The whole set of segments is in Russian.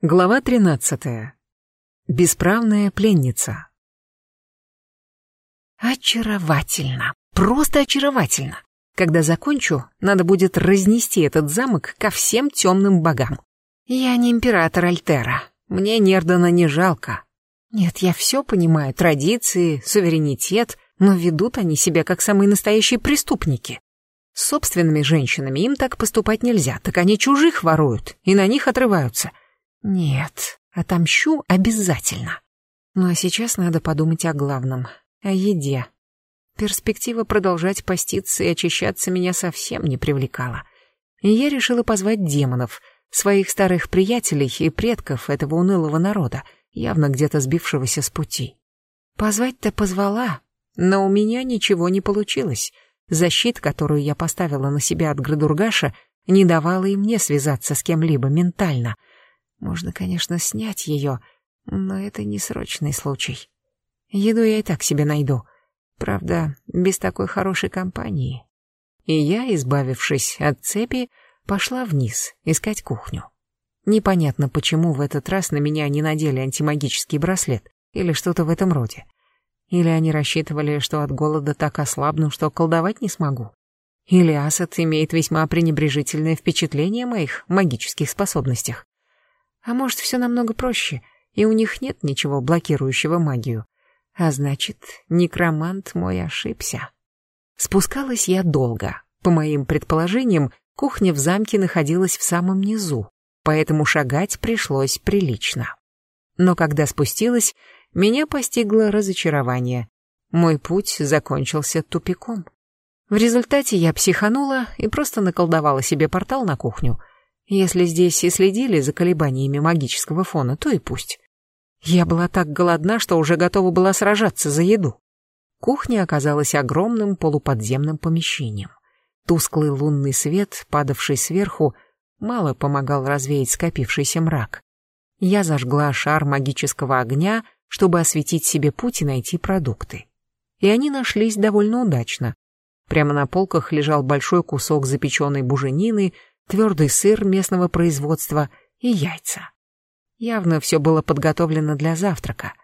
Глава 13. Бесправная пленница. Очаровательно. Просто очаровательно. Когда закончу, надо будет разнести этот замок ко всем темным богам. Я не император Альтера. Мне Нердана не жалко. Нет, я все понимаю, традиции, суверенитет, но ведут они себя как самые настоящие преступники. С собственными женщинами им так поступать нельзя, так они чужих воруют и на них отрываются. Нет, отомщу обязательно. Ну а сейчас надо подумать о главном, о еде. Перспектива продолжать поститься и очищаться меня совсем не привлекала. И я решила позвать демонов, своих старых приятелей и предков этого унылого народа, явно где-то сбившегося с пути. Позвать-то позвала, но у меня ничего не получилось. Защита, которую я поставила на себя от Градургаша, не давала и мне связаться с кем-либо ментально — можно, конечно, снять ее, но это не срочный случай. Еду я и так себе найду. Правда, без такой хорошей компании. И я, избавившись от цепи, пошла вниз искать кухню. Непонятно, почему в этот раз на меня не надели антимагический браслет или что-то в этом роде. Или они рассчитывали, что от голода так ослабну, что колдовать не смогу. Или Асад имеет весьма пренебрежительное впечатление о моих магических способностях. А может, все намного проще, и у них нет ничего блокирующего магию. А значит, некромант мой ошибся. Спускалась я долго. По моим предположениям, кухня в замке находилась в самом низу, поэтому шагать пришлось прилично. Но когда спустилась, меня постигло разочарование. Мой путь закончился тупиком. В результате я психанула и просто наколдовала себе портал на кухню — если здесь и следили за колебаниями магического фона, то и пусть. Я была так голодна, что уже готова была сражаться за еду. Кухня оказалась огромным полуподземным помещением. Тусклый лунный свет, падавший сверху, мало помогал развеять скопившийся мрак. Я зажгла шар магического огня, чтобы осветить себе путь и найти продукты. И они нашлись довольно удачно. Прямо на полках лежал большой кусок запеченной буженины, твердый сыр местного производства и яйца. Явно все было подготовлено для завтрака.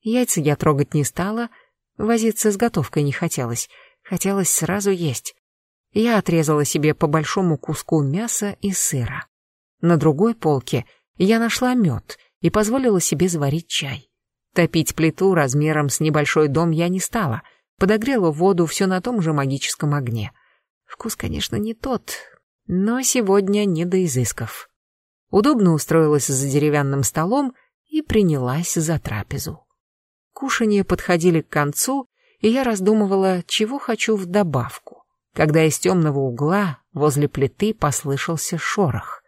Яйца я трогать не стала, возиться с готовкой не хотелось, хотелось сразу есть. Я отрезала себе по большому куску мяса и сыра. На другой полке я нашла мед и позволила себе заварить чай. Топить плиту размером с небольшой дом я не стала, подогрела воду все на том же магическом огне. Вкус, конечно, не тот, но сегодня не до изысков. Удобно устроилась за деревянным столом и принялась за трапезу. Кушания подходили к концу, и я раздумывала, чего хочу в добавку, когда из темного угла возле плиты послышался шорох.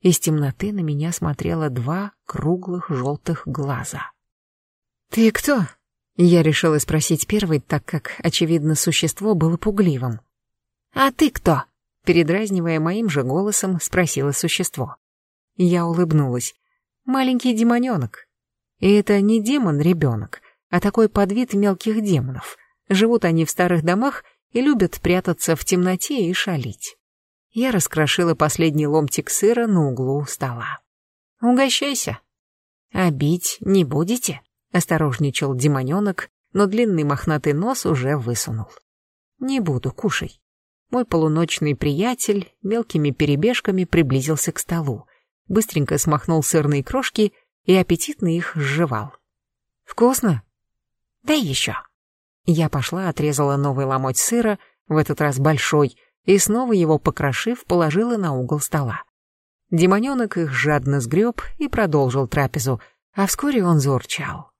Из темноты на меня смотрело два круглых желтых глаза. «Ты кто?» Я решила спросить первый, так как, очевидно, существо было пугливым. «А ты кто?» Передразнивая моим же голосом, спросило существо. Я улыбнулась. Маленький демоненок. И это не демон-ребенок, а такой подвид мелких демонов. Живут они в старых домах и любят прятаться в темноте и шалить. Я раскрошила последний ломтик сыра на углу стола. «Угощайся». «А бить не будете?» — осторожничал демоненок, но длинный мохнатый нос уже высунул. «Не буду, кушай». Мой полуночный приятель мелкими перебежками приблизился к столу, быстренько смахнул сырные крошки и аппетитно их сживал. «Вкусно?» «Дай еще». Я пошла, отрезала новый ломоть сыра, в этот раз большой, и снова его покрошив, положила на угол стола. Демоненок их жадно сгреб и продолжил трапезу, а вскоре он заурчал.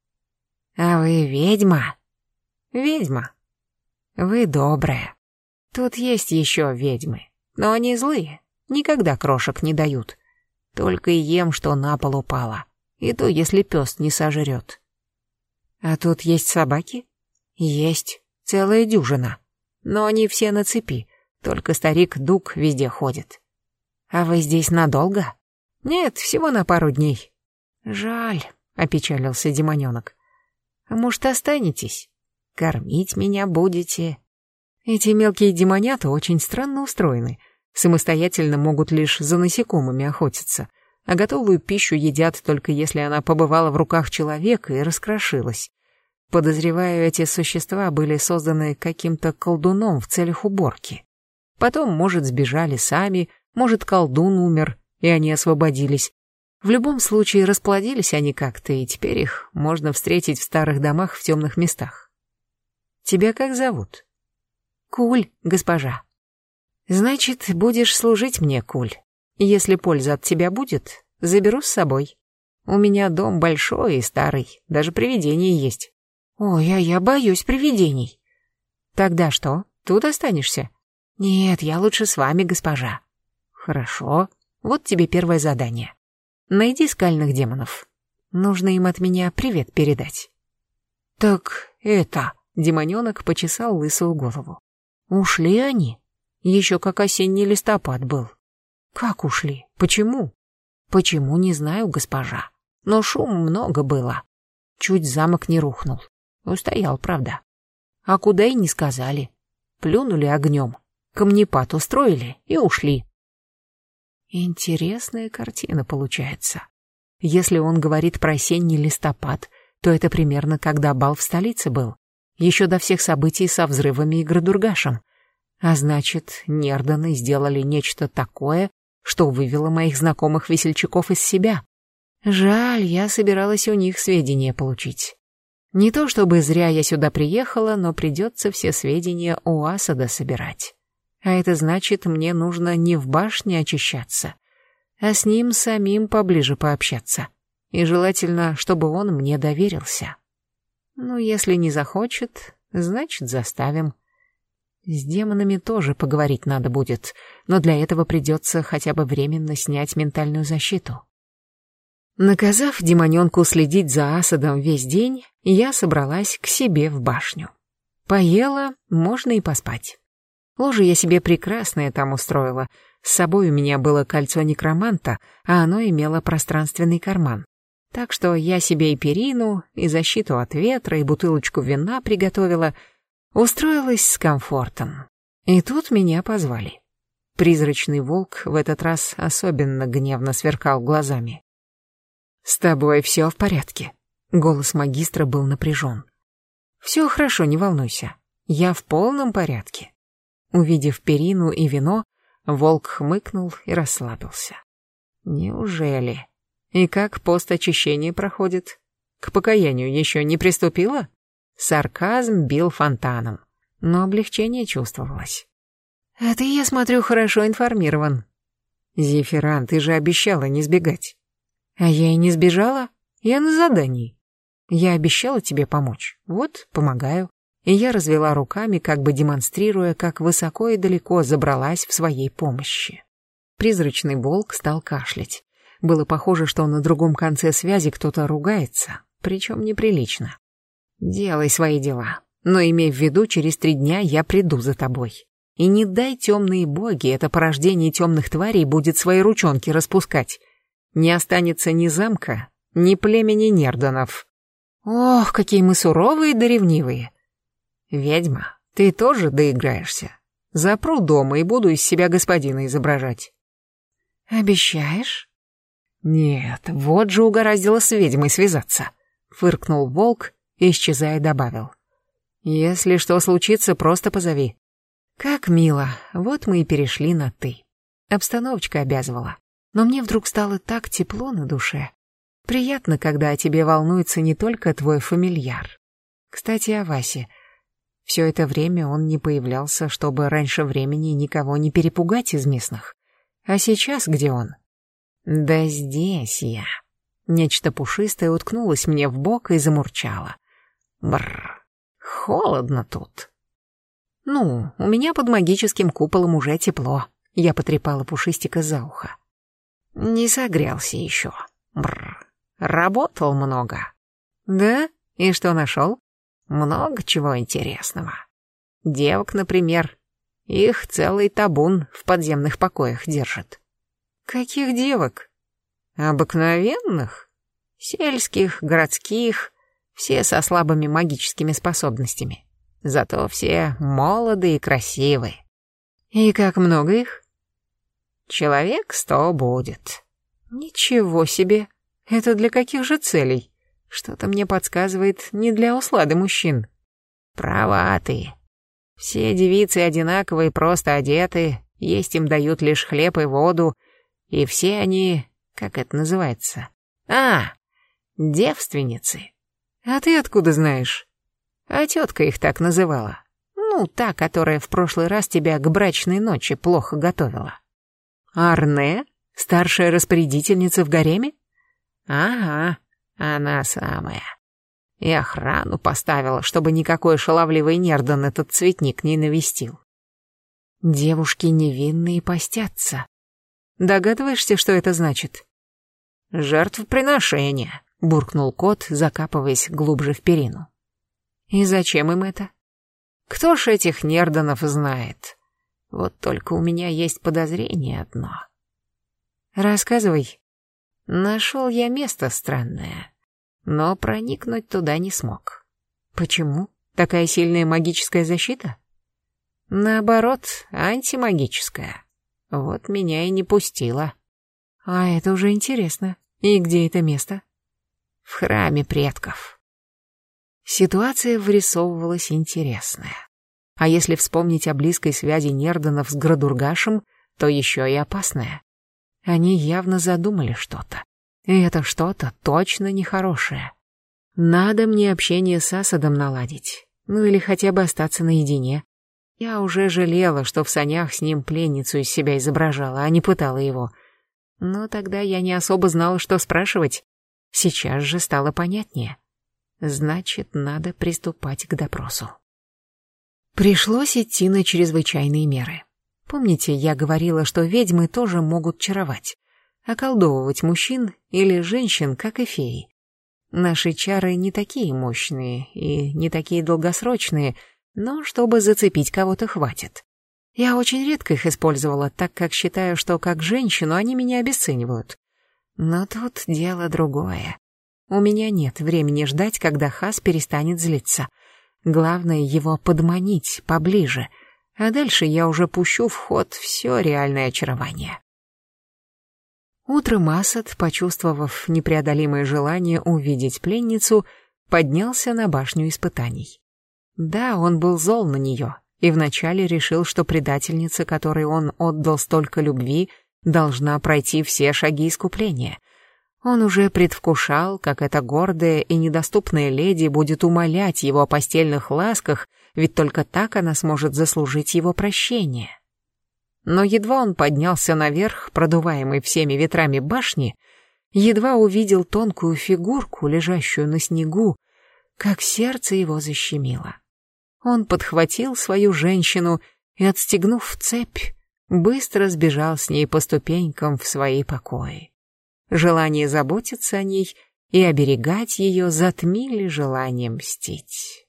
«А вы ведьма?» «Ведьма. Вы добрая. Тут есть еще ведьмы, но они злые, никогда крошек не дают. Только и ем, что на пол упало, и то, если пес не сожрет. А тут есть собаки? Есть, целая дюжина. Но они все на цепи, только старик Дук везде ходит. А вы здесь надолго? Нет, всего на пару дней. Жаль, опечалился демоненок. Может, останетесь? Кормить меня будете, эти мелкие демонята очень странно устроены. Самостоятельно могут лишь за насекомыми охотиться. а готовую пищу едят только если она побывала в руках человека и раскрошилась. Подозреваю, эти существа были созданы каким-то колдуном в целях уборки. Потом, может, сбежали сами, может, колдун умер, и они освободились. В любом случае, расплодились они как-то, и теперь их можно встретить в старых домах в темных местах. Тебя как зовут? Куль, госпожа. Значит, будешь служить мне, Куль. Если польза от тебя будет, заберу с собой. У меня дом большой и старый, даже привидения есть. Ой, а я боюсь привидений. Тогда что, тут останешься? Нет, я лучше с вами, госпожа. Хорошо, вот тебе первое задание. Найди скальных демонов. Нужно им от меня привет передать. Так это... Демоненок почесал лысую голову. Ушли они? Еще как осенний листопад был. Как ушли? Почему? Почему, не знаю, госпожа. Но шум много было. Чуть замок не рухнул. Устоял, правда. А куда и не сказали. Плюнули огнем. Камнепад устроили и ушли. Интересная картина получается. Если он говорит про осенний листопад, то это примерно когда бал в столице был. Еще до всех событий со взрывами и Градургашем. А значит, Нерданы сделали нечто такое, что вывело моих знакомых весельчаков из себя. Жаль, я собиралась у них сведения получить. Не то чтобы зря я сюда приехала, но придется все сведения у Асада собирать. А это значит, мне нужно не в башне очищаться, а с ним самим поближе пообщаться. И желательно, чтобы он мне доверился. Ну, если не захочет, значит, заставим. С демонами тоже поговорить надо будет, но для этого придется хотя бы временно снять ментальную защиту. Наказав демоненку следить за Асадом весь день, я собралась к себе в башню. Поела, можно и поспать. Ложе я себе прекрасное там устроила. С собой у меня было кольцо некроманта, а оно имело пространственный карман. Так что я себе и перину, и защиту от ветра, и бутылочку вина приготовила. Устроилась с комфортом. И тут меня позвали. Призрачный волк в этот раз особенно гневно сверкал глазами. «С тобой все в порядке?» Голос магистра был напряжен. «Все хорошо, не волнуйся. Я в полном порядке». Увидев перину и вино, волк хмыкнул и расслабился. «Неужели? И как пост очищения проходит? К покаянию еще не приступила?» Сарказм бил фонтаном, но облегчение чувствовалось. «А ты, я смотрю, хорошо информирован». «Зефиран, ты же обещала не сбегать». А я и не сбежала. Я на задании. Я обещала тебе помочь. Вот, помогаю. И я развела руками, как бы демонстрируя, как высоко и далеко забралась в своей помощи. Призрачный волк стал кашлять. Было похоже, что на другом конце связи кто-то ругается, причем неприлично. «Делай свои дела, но имей в виду, через три дня я приду за тобой. И не дай темные боги, это порождение темных тварей будет свои ручонки распускать не останется ни замка, ни племени Нердонов. Ох, какие мы суровые да ревнивые. Ведьма, ты тоже доиграешься. Запру дома и буду из себя господина изображать. Обещаешь? Нет, вот же угораздило с ведьмой связаться. Фыркнул волк и, исчезая, добавил. Если что случится, просто позови. Как мило, вот мы и перешли на «ты». Обстановочка обязывала но мне вдруг стало так тепло на душе. Приятно, когда о тебе волнуется не только твой фамильяр. Кстати, о Васе. Все это время он не появлялся, чтобы раньше времени никого не перепугать из местных. А сейчас где он? Да здесь я. Нечто пушистое уткнулось мне в бок и замурчало. Бррр, холодно тут. Ну, у меня под магическим куполом уже тепло. Я потрепала пушистика за ухо. Не согрелся еще. Бррр. Работал много. Да? И что нашел? Много чего интересного. Девок, например. Их целый табун в подземных покоях держит. Каких девок? Обыкновенных? Сельских, городских, все со слабыми магическими способностями. Зато все молоды и красивые. И как много их? Человек сто будет. Ничего себе. Это для каких же целей? Что-то мне подсказывает, не для услады мужчин. Права ты. Все девицы одинаковые, просто одеты, есть им дают лишь хлеб и воду, и все они, как это называется? А, девственницы. А ты откуда знаешь? А тетка их так называла. Ну, та, которая в прошлый раз тебя к брачной ночи плохо готовила. Арне? Старшая распорядительница в гареме? Ага, она самая. И охрану поставила, чтобы никакой шаловливый нердан этот цветник не навестил. Девушки невинные постятся. Догадываешься, что это значит? Жертвоприношение, буркнул кот, закапываясь глубже в перину. И зачем им это? Кто ж этих нерданов знает? Вот только у меня есть подозрение одно. Рассказывай. Нашел я место странное, но проникнуть туда не смог. Почему? Такая сильная магическая защита? Наоборот, антимагическая. Вот меня и не пустила. А это уже интересно. И где это место? В храме предков. Ситуация вырисовывалась интересная. А если вспомнить о близкой связи Нерданов с Градургашем, то еще и опасная. Они явно задумали что-то. И это что-то точно нехорошее. Надо мне общение с Асадом наладить. Ну или хотя бы остаться наедине. Я уже жалела, что в санях с ним пленницу из себя изображала, а не пытала его. Но тогда я не особо знала, что спрашивать. Сейчас же стало понятнее. Значит, надо приступать к допросу. Пришлось идти на чрезвычайные меры. Помните, я говорила, что ведьмы тоже могут чаровать, околдовывать мужчин или женщин, как и феи. Наши чары не такие мощные и не такие долгосрочные, но чтобы зацепить кого-то хватит. Я очень редко их использовала, так как считаю, что как женщину они меня обесценивают. Но тут дело другое. У меня нет времени ждать, когда Хас перестанет злиться. Главное его подманить поближе — а дальше я уже пущу в ход все реальное очарование. Утром Асад, почувствовав непреодолимое желание увидеть пленницу, поднялся на башню испытаний. Да, он был зол на нее, и вначале решил, что предательница, которой он отдал столько любви, должна пройти все шаги искупления. Он уже предвкушал, как эта гордая и недоступная леди будет умолять его о постельных ласках, ведь только так она сможет заслужить его прощение. Но едва он поднялся наверх, продуваемый всеми ветрами башни, едва увидел тонкую фигурку, лежащую на снегу, как сердце его защемило. Он подхватил свою женщину и, отстегнув цепь, быстро сбежал с ней по ступенькам в свои покои. Желание заботиться о ней и оберегать ее затмили желание мстить.